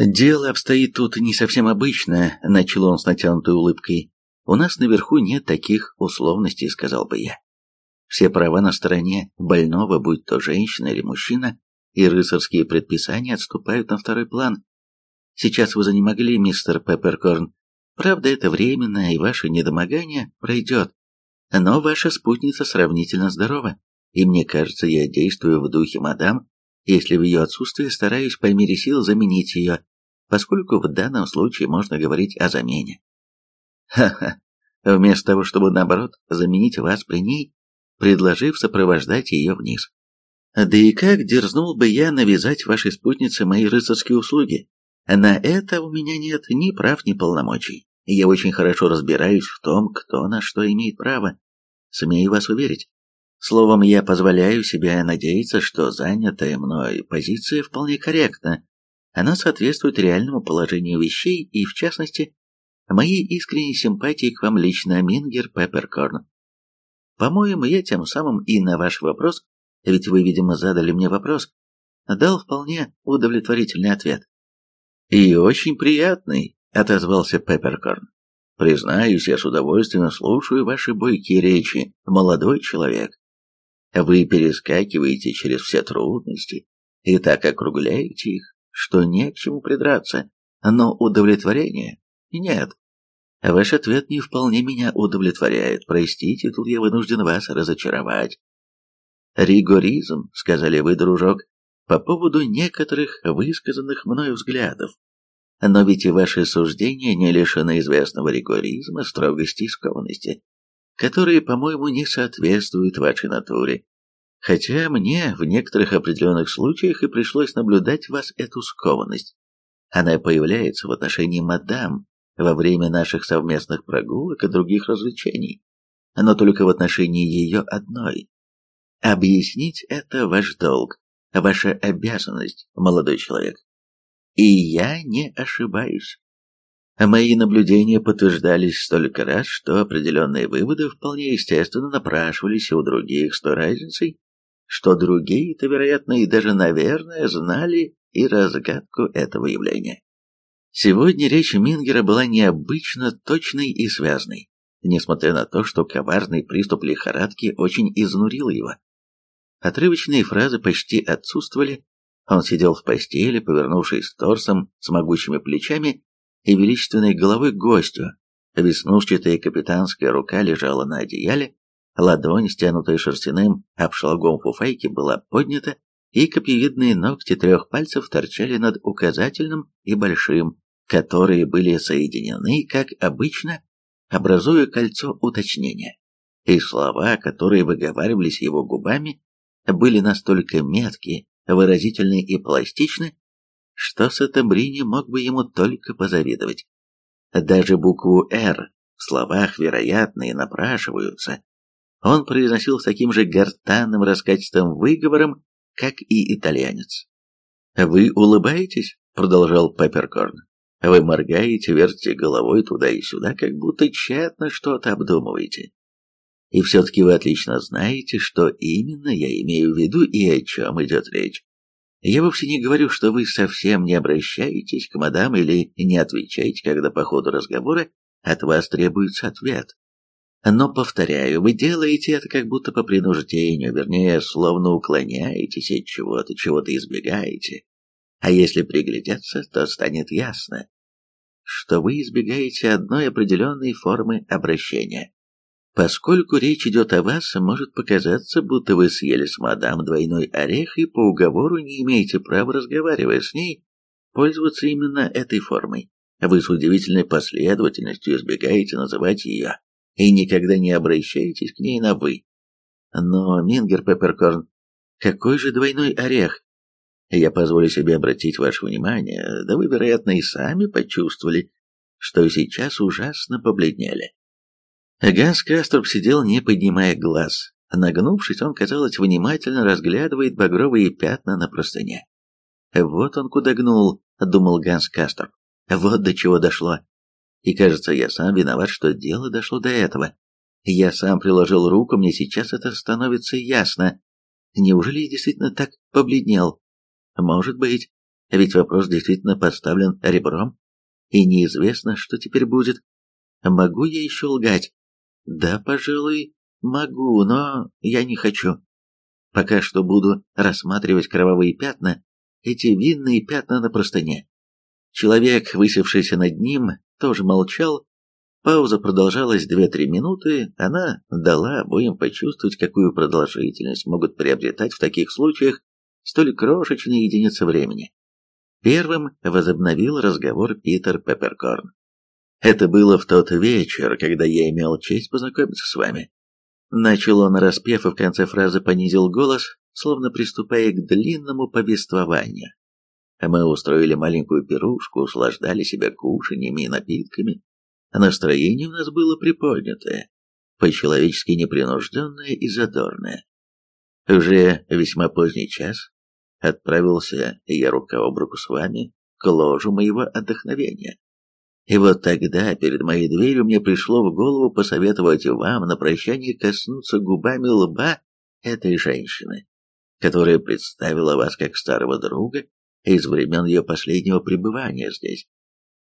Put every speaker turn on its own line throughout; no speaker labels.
«Дело обстоит тут не совсем обычно», — начал он с натянутой улыбкой. «У нас наверху нет таких условностей», — сказал бы я. Все права на стороне больного, будь то женщина или мужчина, и рыцарские предписания отступают на второй план. Сейчас вы занемогли, мистер Пепперкорн. Правда, это временно, и ваше недомогание пройдет. Но ваша спутница сравнительно здорова, и мне кажется, я действую в духе мадам, если в ее отсутствие стараюсь по мере сил заменить ее, поскольку в данном случае можно говорить о замене. Ха-ха, вместо того, чтобы, наоборот, заменить вас при ней, предложив сопровождать ее вниз. Да и как дерзнул бы я навязать вашей спутнице мои рыцарские услуги? На это у меня нет ни прав, ни полномочий. Я очень хорошо разбираюсь в том, кто на что имеет право. Смею вас уверить. Словом, я позволяю себе надеяться, что занятая мной позиция вполне корректна. Она соответствует реальному положению вещей и, в частности, моей искренней симпатии к вам лично, Мингер Пепперкорн. По-моему, я тем самым и на ваш вопрос, ведь вы, видимо, задали мне вопрос, дал вполне удовлетворительный ответ. «И очень приятный», — отозвался Пепперкорн. «Признаюсь, я с удовольствием слушаю ваши бойкие речи, молодой человек. Вы перескакиваете через все трудности и так округляете их, что не к чему придраться, но удовлетворения нет. Ваш ответ не вполне меня удовлетворяет. Простите, тут я вынужден вас разочаровать. Ригоризм, сказали вы, дружок, по поводу некоторых высказанных мною взглядов. Но ведь и ваши суждения не лишены известного ригоризма, строгости и скованности которые, по-моему, не соответствуют вашей натуре. Хотя мне в некоторых определенных случаях и пришлось наблюдать вас эту скованность. Она появляется в отношении мадам во время наших совместных прогулок и других развлечений, но только в отношении ее одной. Объяснить это ваш долг, ваша обязанность, молодой человек. И я не ошибаюсь. Мои наблюдения подтверждались столько раз, что определенные выводы вполне естественно напрашивались у других с той разницей, что другие-то, вероятно, и даже, наверное, знали и разгадку этого явления. Сегодня речь Мингера была необычно точной и связной, несмотря на то, что коварный приступ лихорадки очень изнурил его. Отрывочные фразы почти отсутствовали, он сидел в постели, повернувшись торсом с могучими плечами и величественной головой к гостю. Веснушчатая капитанская рука лежала на одеяле, ладонь, стянутая шерстяным обшлагом фуфайки, была поднята, и копьевидные ногти трех пальцев торчали над указательным и большим, которые были соединены, как обычно, образуя кольцо уточнения. И слова, которые выговаривались его губами, были настолько метки, выразительны и пластичны, что Сатамбрини мог бы ему только позавидовать. Даже букву «Р» в словах вероятно и напрашиваются. Он произносил с таким же гортанным раскатистым выговором, как и итальянец. «Вы улыбаетесь?» — продолжал Пепперкорн. «Вы моргаете, вертите головой туда и сюда, как будто тщательно что-то обдумываете. И все-таки вы отлично знаете, что именно я имею в виду и о чем идет речь. Я вовсе не говорю, что вы совсем не обращаетесь к мадам или не отвечаете, когда по ходу разговора от вас требуется ответ. Но, повторяю, вы делаете это как будто по принуждению, вернее, словно уклоняетесь от чего-то, чего-то избегаете. А если приглядеться, то станет ясно, что вы избегаете одной определенной формы обращения. Поскольку речь идет о вас, может показаться, будто вы съели с мадам двойной орех и по уговору не имеете права, разговаривая с ней, пользоваться именно этой формой. Вы с удивительной последовательностью избегаете называть ее и никогда не обращаетесь к ней на «вы». Но, Мингер Пепперкорн, какой же двойной орех? Я позволю себе обратить ваше внимание, да вы, вероятно, и сами почувствовали, что сейчас ужасно побледнели. Ганс Каструб сидел, не поднимая глаз. Нагнувшись, он, казалось, внимательно разглядывает багровые пятна на простыне. «Вот он куда гнул», — думал Ганс Каструб. «Вот до чего дошло. И, кажется, я сам виноват, что дело дошло до этого. Я сам приложил руку, мне сейчас это становится ясно. Неужели я действительно так побледнел? Может быть. Ведь вопрос действительно поставлен ребром, и неизвестно, что теперь будет. Могу я еще лгать? Да, пожалуй, могу, но я не хочу. Пока что буду рассматривать кровавые пятна, эти винные пятна на простыне. Человек, высевшийся над ним, тоже молчал. Пауза продолжалась две-три минуты, она дала обоим почувствовать, какую продолжительность могут приобретать в таких случаях столь крошечные единицы времени. Первым возобновил разговор Питер Пепперкорн. «Это было в тот вечер, когда я имел честь познакомиться с вами». Начал он распев и в конце фразы понизил голос, словно приступая к длинному повествованию. Мы устроили маленькую пирушку, услаждали себя кушаньями и напитками. Настроение у нас было приподнятое, по-человечески непринужденное и задорное. Уже весьма поздний час отправился я рука об руку с вами к ложу моего отдохновения. И вот тогда перед моей дверью мне пришло в голову посоветовать вам на прощание коснуться губами лба этой женщины, которая представила вас как старого друга из времен ее последнего пребывания здесь,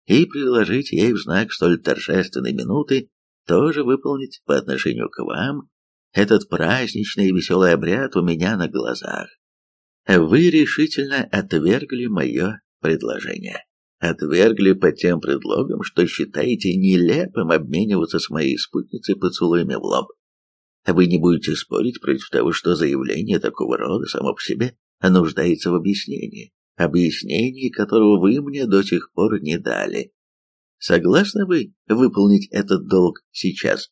и предложить ей в знак столь торжественной минуты тоже выполнить по отношению к вам этот праздничный и веселый обряд у меня на глазах. Вы решительно отвергли мое предложение. Отвергли под тем предлогом, что считаете нелепым обмениваться с моей спутницей поцелуями в лоб. Вы не будете спорить против того, что заявление такого рода само по себе нуждается в объяснении, объяснении которого вы мне до сих пор не дали. Согласны вы выполнить этот долг сейчас?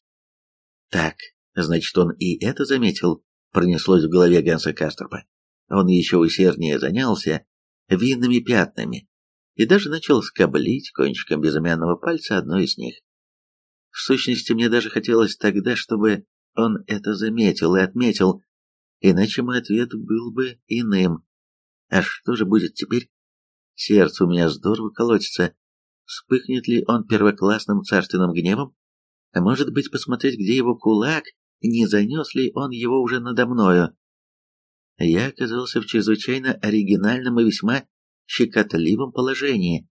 Так, значит, он и это заметил, пронеслось в голове Ганса Кастерпа. Он еще усерднее занялся винными пятнами и даже начал скоблить кончиком безымянного пальца одно из них. В сущности, мне даже хотелось тогда, чтобы он это заметил и отметил, иначе мой ответ был бы иным. А что же будет теперь? Сердце у меня здорово колотится. Вспыхнет ли он первоклассным царственным гневом? А может быть, посмотреть, где его кулак, не занес ли он его уже надо мною? я оказался в чрезвычайно оригинальном и весьма щекотливом положении.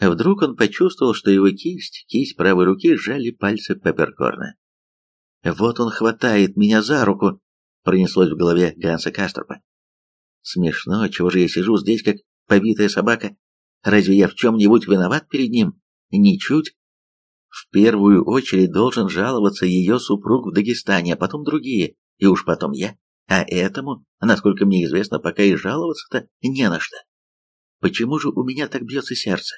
Вдруг он почувствовал, что его кисть, кисть правой руки сжали пальцы Пепперкорна. «Вот он хватает меня за руку!» — пронеслось в голове Ганса Кастерпа. «Смешно, чего же я сижу здесь, как побитая собака? Разве я в чем-нибудь виноват перед ним? Ничуть. В первую очередь должен жаловаться ее супруг в Дагестане, а потом другие, и уж потом я. А этому, насколько мне известно, пока и жаловаться-то не на что. Почему же у меня так бьется сердце?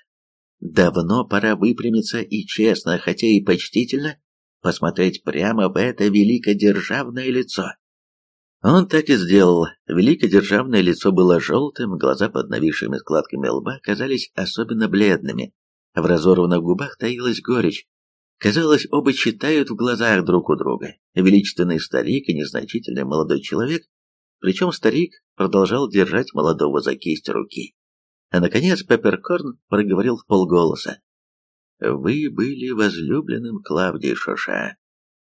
Давно пора выпрямиться и честно, хотя и почтительно, посмотреть прямо в это великодержавное лицо. Он так и сделал. Великодержавное лицо было желтым, глаза под нависшими складками лба казались особенно бледными. В разорванных губах таилась горечь, Казалось, оба читают в глазах друг у друга. Величественный старик и незначительный молодой человек, причем старик продолжал держать молодого за кисть руки. А наконец Пепперкорн проговорил в полголоса. «Вы были возлюбленным Клавдией Шоша,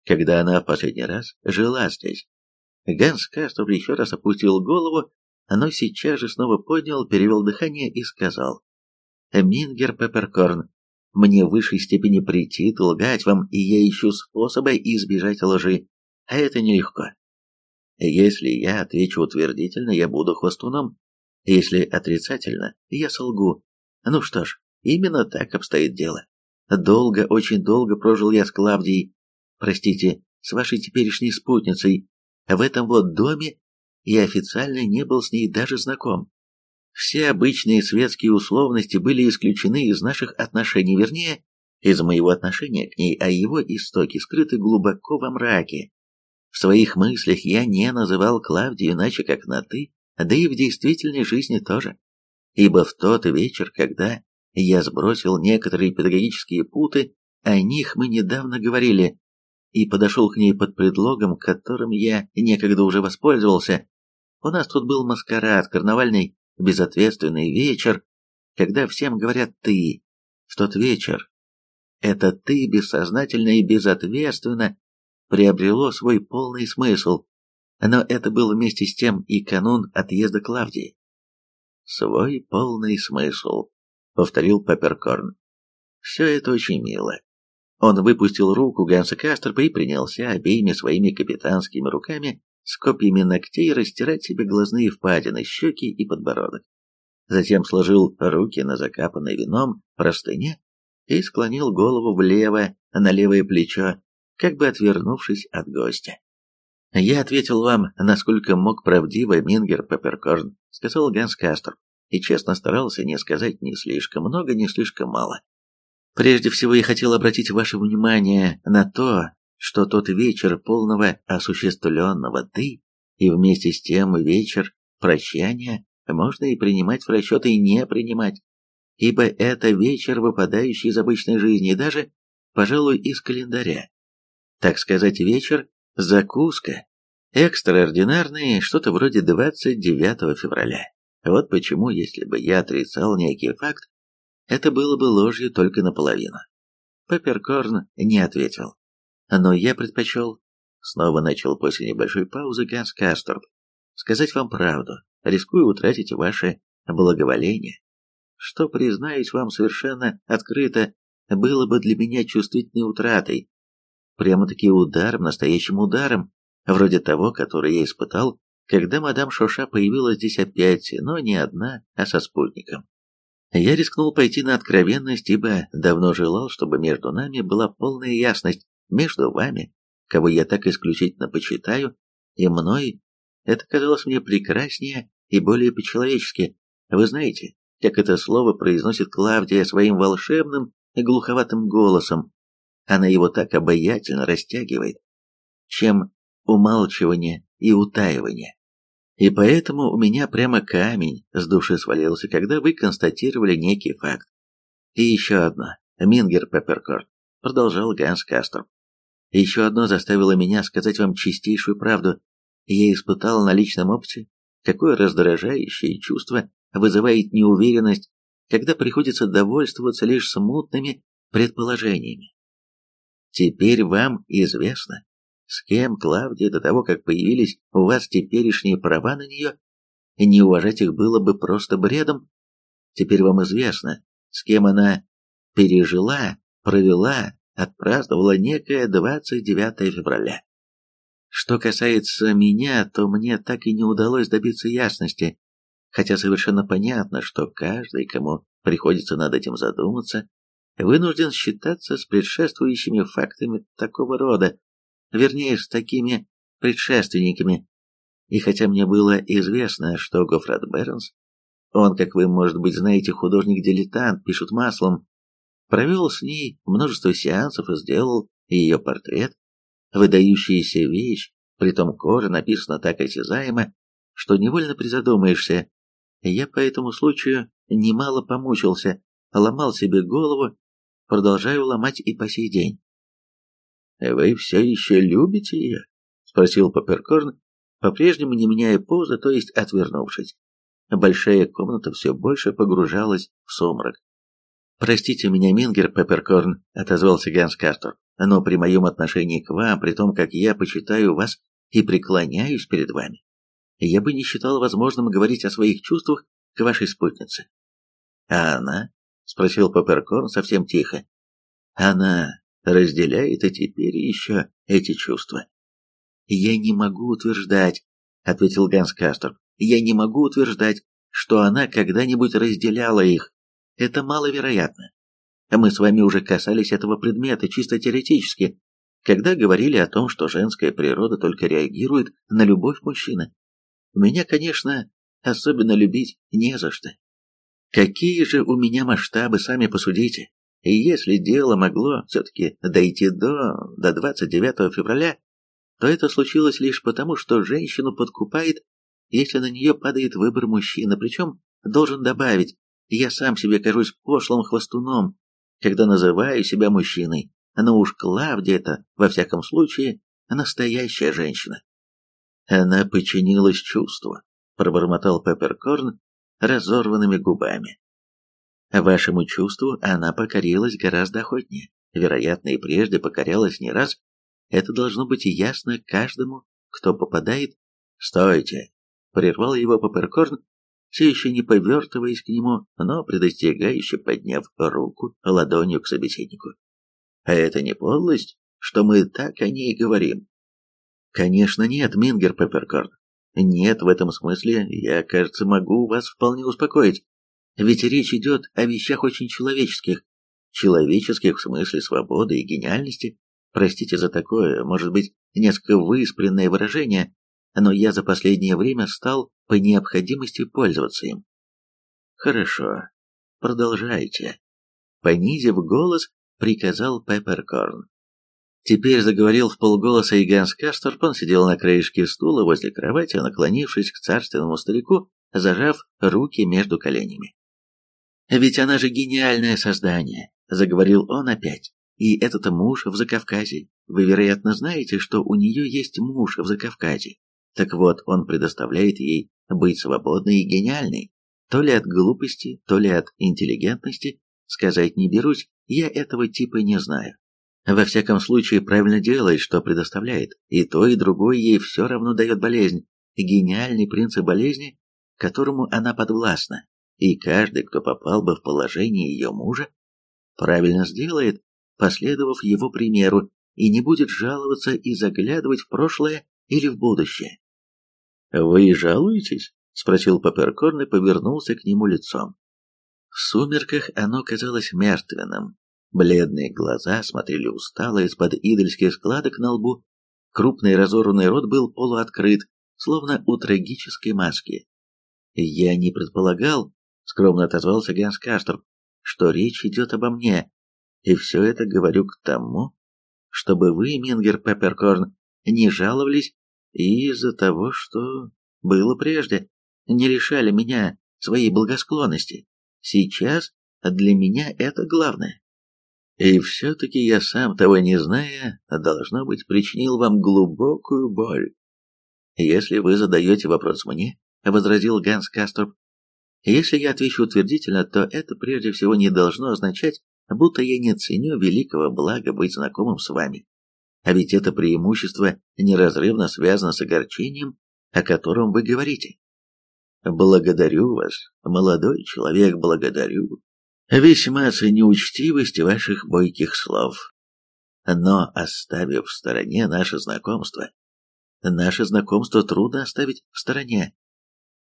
когда она в последний раз жила здесь». Ганс Кастов еще раз опустил голову, но сейчас же снова поднял, перевел дыхание и сказал. «Мингер Пепперкорн, мне в высшей степени прийти, лгать вам, и я ищу способы избежать лжи. А это нелегко. Если я отвечу утвердительно, я буду хвостуном. Если отрицательно, я солгу. Ну что ж, именно так обстоит дело. Долго, очень долго прожил я с Клавдией, простите, с вашей теперешней спутницей, в этом вот доме, и официально не был с ней даже знаком. Все обычные светские условности были исключены из наших отношений, вернее, из моего отношения к ней, а его истоки скрыты глубоко во мраке. В своих мыслях я не называл Клавдию иначе как на «ты», да и в действительной жизни тоже. Ибо в тот вечер, когда я сбросил некоторые педагогические путы, о них мы недавно говорили, и подошел к ней под предлогом, которым я некогда уже воспользовался. У нас тут был маскарад, карнавальный безответственный вечер, когда всем говорят «ты». В тот вечер это «ты» бессознательно и безответственно приобрело свой полный смысл, но это был вместе с тем и канун отъезда Клавдии. свой полный смысл», — повторил Пепперкорн. «Все это очень мило». Он выпустил руку Ганса Кастерпа и принялся обеими своими капитанскими руками с копьями ногтей растирать себе глазные впадины, щеки и подбородок. Затем сложил руки на закапанной вином простыне и склонил голову влево на левое плечо, как бы отвернувшись от гостя. «Я ответил вам, насколько мог правдиво Мингер Пепперкорн», — сказал Ганс Кастер, и честно старался не сказать ни слишком много, ни слишком мало. «Прежде всего я хотел обратить ваше внимание на то, что тот вечер полного осуществленного «ты» и вместе с тем вечер прощания можно и принимать в расчет, и не принимать, ибо это вечер, выпадающий из обычной жизни, даже, пожалуй, из календаря. Так сказать, вечер Закуска. Экстраординарный, что-то вроде 29 февраля. Вот почему, если бы я отрицал некий факт, это было бы ложью только наполовину. Пепперкорн не ответил. Но я предпочел, снова начал после небольшой паузы Ганс Касторп, сказать вам правду, рискую утратить ваше благоволение, что, признаюсь вам совершенно открыто, было бы для меня чувствительной утратой, Прямо-таки ударом, настоящим ударом, вроде того, который я испытал, когда мадам Шоша появилась здесь опять, но не одна, а со спутником. Я рискнул пойти на откровенность, ибо давно желал, чтобы между нами была полная ясность, между вами, кого я так исключительно почитаю, и мной. Это казалось мне прекраснее и более по-человечески. Вы знаете, как это слово произносит Клавдия своим волшебным и глуховатым голосом, она его так обаятельно растягивает, чем умалчивание и утаивание. И поэтому у меня прямо камень с души свалился, когда вы констатировали некий факт. И еще одно, Мингер Пепперкорн, продолжал Ганс Кастер. Еще одно заставило меня сказать вам чистейшую правду. Я испытал на личном опыте, какое раздражающее чувство вызывает неуверенность, когда приходится довольствоваться лишь смутными предположениями. Теперь вам известно, с кем Клавдия до того, как появились у вас теперешние права на нее, не уважать их было бы просто бредом. Теперь вам известно, с кем она пережила, провела, отпраздновала некое 29 февраля. Что касается меня, то мне так и не удалось добиться ясности, хотя совершенно понятно, что каждый, кому приходится над этим задуматься, вынужден считаться с предшествующими фактами такого рода, вернее, с такими предшественниками. И хотя мне было известно, что Гофрат Бернс, он, как вы, может быть, знаете, художник-дилетант, пишет маслом, провел с ней множество сеансов и сделал ее портрет, выдающаяся вещь, притом кожа написана так осязаемо, что невольно призадумаешься. Я по этому случаю немало помучился, ломал себе голову продолжаю ломать и по сей день. «Вы все еще любите ее?» — спросил Паперкорн, по-прежнему не меняя позы, то есть отвернувшись. Большая комната все больше погружалась в сумрак. «Простите меня, Мингер Пепперкорн», — отозвался Ганс Кастор, «но при моем отношении к вам, при том, как я почитаю вас и преклоняюсь перед вами, я бы не считал возможным говорить о своих чувствах к вашей спутнице». «А она?» — спросил Пепперкорн совсем тихо. «Она разделяет и теперь еще эти чувства?» «Я не могу утверждать», — ответил Ганс Кастер. «Я не могу утверждать, что она когда-нибудь разделяла их. Это маловероятно. Мы с вами уже касались этого предмета чисто теоретически, когда говорили о том, что женская природа только реагирует на любовь мужчины. Меня, конечно, особенно любить не за что. Какие же у меня масштабы, сами посудите. И если дело могло все-таки дойти до, до 29 февраля, то это случилось лишь потому, что женщину подкупает, если на нее падает выбор мужчины. Причем, должен добавить, я сам себе кажусь пошлым хвостуном, когда называю себя мужчиной. Но уж Клавдия это, во всяком случае, настоящая женщина. Она подчинилась чувству, пробормотал Пепперкорн, разорванными губами. Вашему чувству она покорилась гораздо охотнее, вероятно, и прежде покорялась не раз. Это должно быть ясно каждому, кто попадает. «Стойте!» — прервал его Паперкорн, все еще не повертываясь к нему, но предостерегающе подняв руку ладонью к собеседнику. «А это не подлость, что мы так о ней говорим?» «Конечно нет, Мингер Пепперкорн. Нет, в этом смысле я, кажется, могу вас вполне успокоить. Ведь речь идет о вещах очень человеческих. Человеческих в смысле свободы и гениальности. Простите за такое, может быть, несколько выспренное выражение, но я за последнее время стал по необходимости пользоваться им. Хорошо, продолжайте. Понизив голос, приказал Пепперкорн. Теперь заговорил в полголоса и Ганс Касторп, он сидел на краешке стула возле кровати, наклонившись к царственному старику, зажав руки между коленями. «Ведь она же гениальное создание», — заговорил он опять. «И этот муж в Закавказье. Вы, вероятно, знаете, что у нее есть муж в Закавказье. Так вот, он предоставляет ей быть свободной и гениальной. То ли от глупости, то ли от интеллигентности, сказать не берусь, я этого типа не знаю. Во всяком случае, правильно делает, что предоставляет, и то, и другое ей все равно дает болезнь, гениальный принцип болезни, которому она подвластна, и каждый, кто попал бы в положение ее мужа, правильно сделает, последовав его примеру, и не будет жаловаться и заглядывать в прошлое или в будущее. «Вы жалуетесь?» — спросил Паперкорн и повернулся к нему лицом. В сумерках оно казалось мертвенным. Бледные глаза смотрели устало из-под идольских складок на лбу. Крупный разорванный рот был полуоткрыт, словно у трагической маски. «Я не предполагал», — скромно отозвался Ганс Касторп, «что речь идет обо мне, и все это говорю к тому, чтобы вы, Мингер Пепперкорн, не жаловались из-за того, что было прежде, не лишали меня своей благосклонности. Сейчас для меня это главное. И все-таки я сам, того не зная, должно быть, причинил вам глубокую боль. Если вы задаете вопрос мне, — возразил Ганс Касторп, — если я отвечу утвердительно, то это прежде всего не должно означать, будто я не ценю великого блага быть знакомым с вами. А ведь это преимущество неразрывно связано с огорчением, о котором вы говорите. Благодарю вас, молодой человек, благодарю. Весьма ценю учтивость ваших бойких слов. Но, оставив в стороне наше знакомство, наше знакомство трудно оставить в стороне,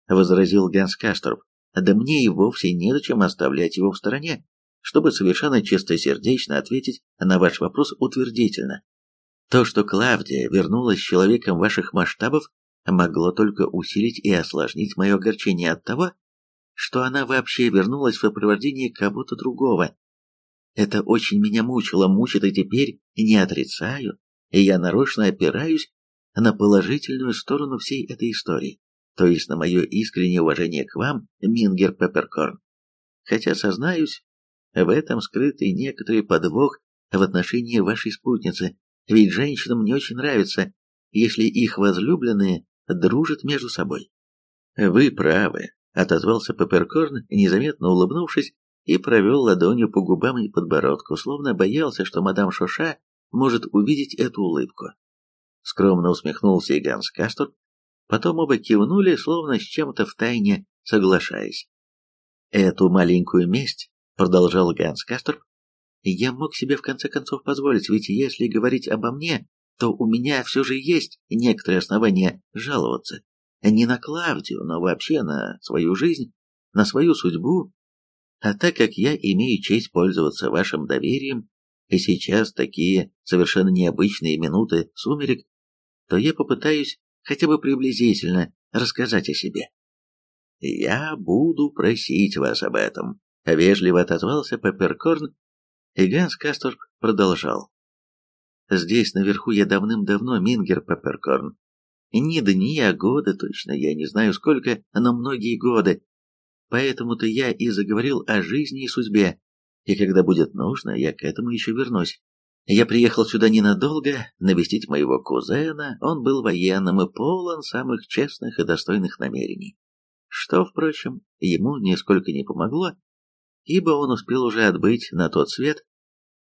возразил Ганс Касторп. Да мне и вовсе не зачем оставлять его в стороне, чтобы совершенно чистосердечно ответить на ваш вопрос утвердительно. То, что Клавдия вернулась человеком ваших масштабов, могло только усилить и осложнить мое огорчение от того, что она вообще вернулась в сопровождении кого-то другого. Это очень меня мучило, мучит и теперь не отрицаю, и я нарочно опираюсь на положительную сторону всей этой истории, то есть на мое искреннее уважение к вам, Мингер Пепперкорн. Хотя, сознаюсь, в этом скрыт и некоторый подвох в отношении вашей спутницы, ведь женщинам не очень нравится, если их возлюбленные дружат между собой. Вы правы, отозвался Пепперкорн, незаметно улыбнувшись, и провел ладонью по губам и подбородку, словно боялся, что мадам Шоша может увидеть эту улыбку. Скромно усмехнулся и Ганс Кастор, потом оба кивнули, словно с чем-то втайне соглашаясь. «Эту маленькую месть», — продолжал Ганс Кастор, я мог себе в конце концов позволить, ведь если говорить обо мне, то у меня все же есть некоторые основания жаловаться. Не на Клавдию, но вообще на свою жизнь, на свою судьбу. А так как я имею честь пользоваться вашим доверием, и сейчас такие совершенно необычные минуты сумерек, то я попытаюсь хотя бы приблизительно рассказать о себе. «Я буду просить вас об этом», — вежливо отозвался Пепперкорн, и Ганс Касторп продолжал. «Здесь наверху я давным-давно Мингер Пепперкорн. Не дни, а годы точно, я не знаю сколько, но многие годы. Поэтому-то я и заговорил о жизни и судьбе, и когда будет нужно, я к этому еще вернусь. Я приехал сюда ненадолго, навестить моего кузена, он был военным и полон самых честных и достойных намерений. Что, впрочем, ему нисколько не помогло, ибо он успел уже отбыть на тот свет,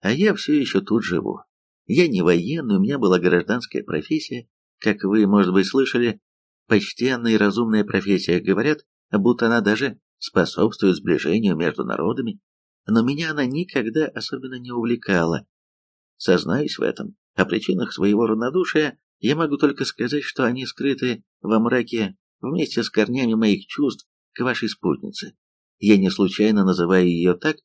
а я все еще тут живу. Я не военный, у меня была гражданская профессия, как вы, может быть, слышали, почтенная и разумная профессия, говорят, будто она даже способствует сближению между народами, но меня она никогда особенно не увлекала. Сознаюсь в этом, о причинах своего равнодушия я могу только сказать, что они скрыты во мраке вместе с корнями моих чувств к вашей спутнице. Я не случайно называю ее так.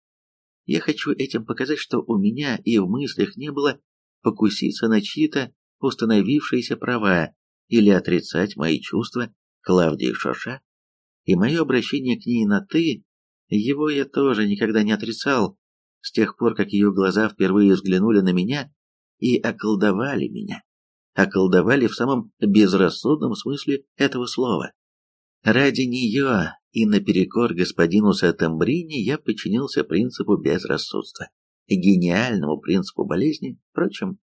Я хочу этим показать, что у меня и в мыслях не было покуситься на чьи-то установившиеся права или отрицать мои чувства Клавдии Шоша. И мое обращение к ней на «ты», его я тоже никогда не отрицал, с тех пор, как ее глаза впервые взглянули на меня и околдовали меня. Околдовали в самом безрассудном смысле этого слова. Ради нее и наперекор господину Сатамбрини я подчинился принципу безрассудства, гениальному принципу болезни, впрочем,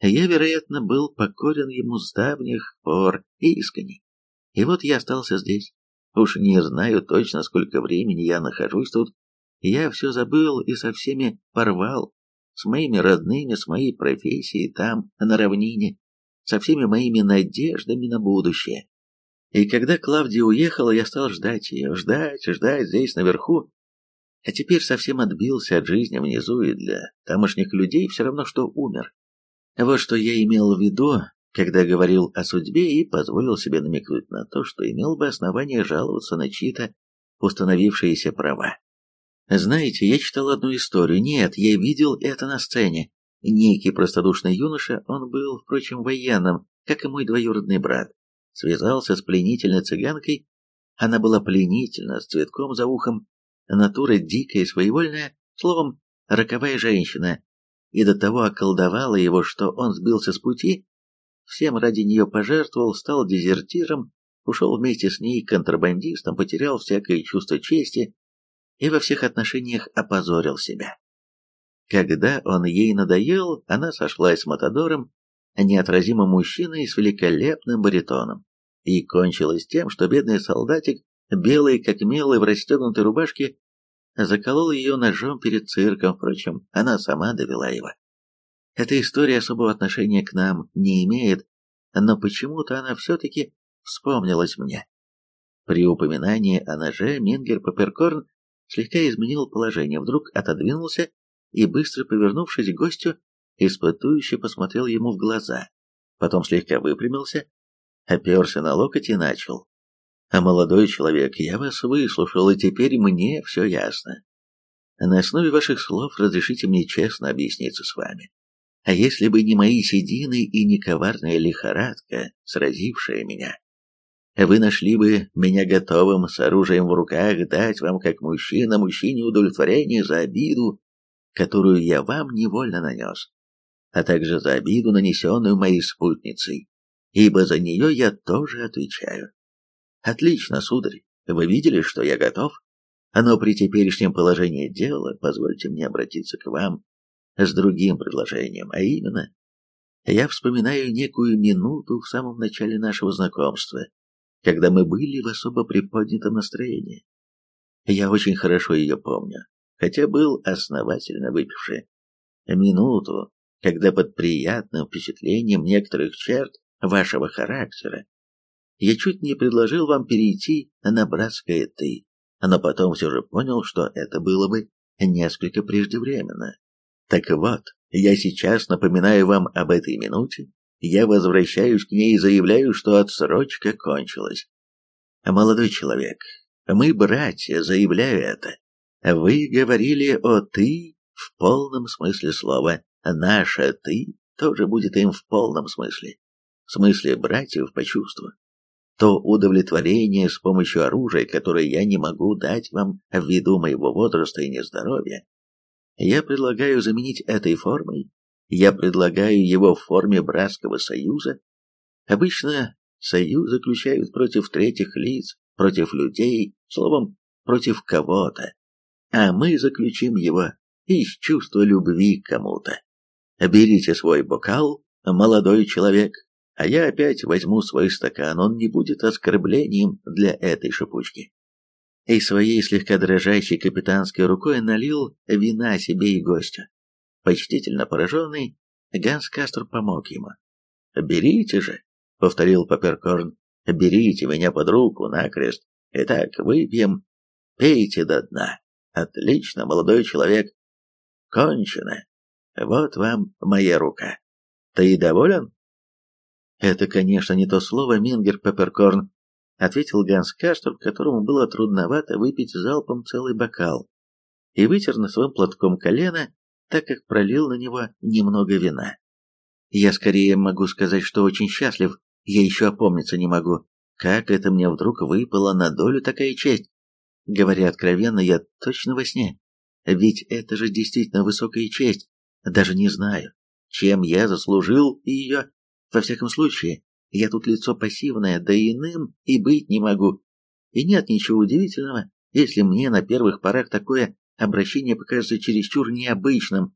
я, вероятно, был покорен ему с давних пор и искренний. И вот я остался здесь. Уж не знаю точно, сколько времени я нахожусь тут. Я все забыл и со всеми порвал. С моими родными, с моей профессией там, на равнине, со всеми моими надеждами на будущее. И когда Клавдия уехала, я стал ждать ее, ждать, ждать здесь наверху. А теперь совсем отбился от жизни внизу, и для тамошних людей все равно, что умер. Вот что я имел в виду, когда говорил о судьбе и позволил себе намекнуть на то, что имел бы основание жаловаться на чьи-то установившиеся права. Знаете, я читал одну историю. Нет, я видел это на сцене. Некий простодушный юноша, он был, впрочем, военным, как и мой двоюродный брат, связался с пленительной цыганкой. Она была пленительна, с цветком за ухом, натура дикая и своевольная, словом, роковая женщина, и до того околдовала его, что он сбился с пути, всем ради нее пожертвовал, стал дезертиром, ушел вместе с ней контрабандистом, потерял всякое чувство чести и во всех отношениях опозорил себя. Когда он ей надоел, она сошлась с Матадором, неотразимым мужчиной с великолепным баритоном, и кончилось тем, что бедный солдатик, белый как мел в расстегнутой рубашке, заколол ее ножом перед цирком, впрочем, она сама довела его. Эта история особого отношения к нам не имеет, но почему-то она все-таки вспомнилась мне. При упоминании о ноже Мингер Паперкорн слегка изменил положение, вдруг отодвинулся и, быстро повернувшись к гостю, испытующе посмотрел ему в глаза, потом слегка выпрямился, оперся на локоть и начал. А молодой человек, я вас выслушал, и теперь мне все ясно. На основе ваших слов разрешите мне честно объясниться с вами. А если бы не мои седины и не коварная лихорадка, сразившая меня, вы нашли бы меня готовым с оружием в руках дать вам, как мужчина, мужчине удовлетворение за обиду, которую я вам невольно нанес, а также за обиду, нанесенную моей спутницей, ибо за нее я тоже отвечаю. Отлично, сударь. Вы видели, что я готов? Но при теперешнем положении дела позвольте мне обратиться к вам с другим предложением, а именно, я вспоминаю некую минуту в самом начале нашего знакомства, когда мы были в особо приподнятом настроении. Я очень хорошо ее помню, хотя был основательно выпивший. Минуту, когда под приятным впечатлением некоторых черт вашего характера я чуть не предложил вам перейти на братское «ты», но потом все же понял, что это было бы несколько преждевременно. Так вот, я сейчас напоминаю вам об этой минуте, я возвращаюсь к ней и заявляю, что отсрочка кончилась. Молодой человек, мы братья, заявляю это. Вы говорили о «ты» в полном смысле слова. Наше «ты» тоже будет им в полном смысле. В смысле братьев по чувству то удовлетворение с помощью оружия, которое я не могу дать вам ввиду моего возраста и нездоровья, я предлагаю заменить этой формой. Я предлагаю его в форме братского союза. Обычно союз заключают против третьих лиц, против людей, словом, против кого-то. А мы заключим его из чувства любви к кому-то. Берите свой бокал, молодой человек, а я опять возьму свой стакан, он не будет оскорблением для этой шипучки. И своей слегка дрожащей капитанской рукой налил вина себе и гостю. Почтительно пораженный, Ганс Кастр помог ему. «Берите же», — повторил Паперкорн, — «берите меня под руку накрест, Итак, выпьем. Пейте до дна. Отлично, молодой человек. Кончено. Вот вам моя рука. Ты доволен? Это, конечно, не то слово, Мингер Пепперкорн, ответил Ганс Касторп, которому было трудновато выпить залпом целый бокал, и вытер на своем платком колено, так как пролил на него немного вина. Я скорее могу сказать, что очень счастлив, я еще опомниться не могу. Как это мне вдруг выпало на долю такая честь? Говоря откровенно, я точно во сне. Ведь это же действительно высокая честь. Даже не знаю, чем я заслужил ее. Во всяком случае, я тут лицо пассивное, да иным и быть не могу. И нет ничего удивительного, если мне на первых порах такое обращение покажется чересчур необычным.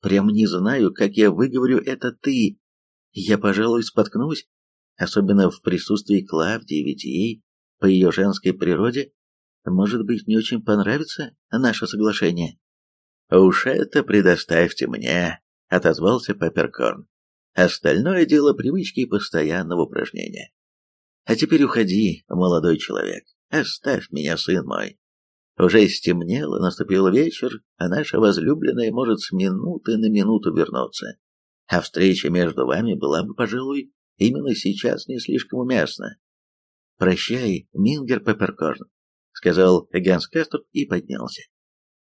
Прям не знаю, как я выговорю это «ты». Я, пожалуй, споткнусь, особенно в присутствии Клавдии, ведь ей, по ее женской природе, может быть, не очень понравится наше соглашение. «Уж это предоставьте мне», — отозвался Пепперкорн. «Остальное дело привычки и постоянного упражнения. А теперь уходи, молодой человек, оставь меня, сын мой. Уже стемнело, наступил вечер, а наша возлюбленная может с минуты на минуту вернуться. А встреча между вами была бы, пожалуй, именно сейчас не слишком уместна. «Прощай, Мингер Пепперкорн», — сказал Ганс Кастер и поднялся.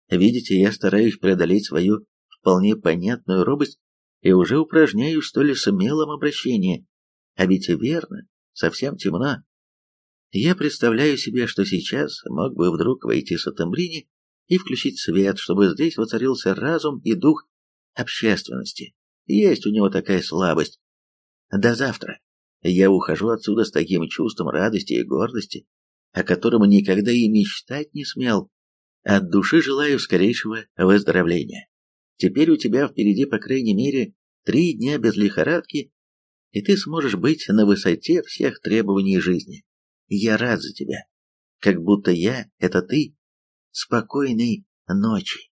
«Видите, я стараюсь преодолеть свою вполне понятную робость и уже упражняюсь в столь смелом обращении. А ведь верно, совсем темно. Я представляю себе, что сейчас мог бы вдруг войти Сатамбрини и включить свет, чтобы здесь воцарился разум и дух общественности. Есть у него такая слабость. До завтра. Я ухожу отсюда с таким чувством радости и гордости, о котором никогда и мечтать не смел. От души желаю скорейшего выздоровления. Теперь у тебя впереди, по крайней мере, три дня без лихорадки, и ты сможешь быть на высоте всех требований жизни. Я рад за тебя. Как будто я — это ты. Спокойной ночи.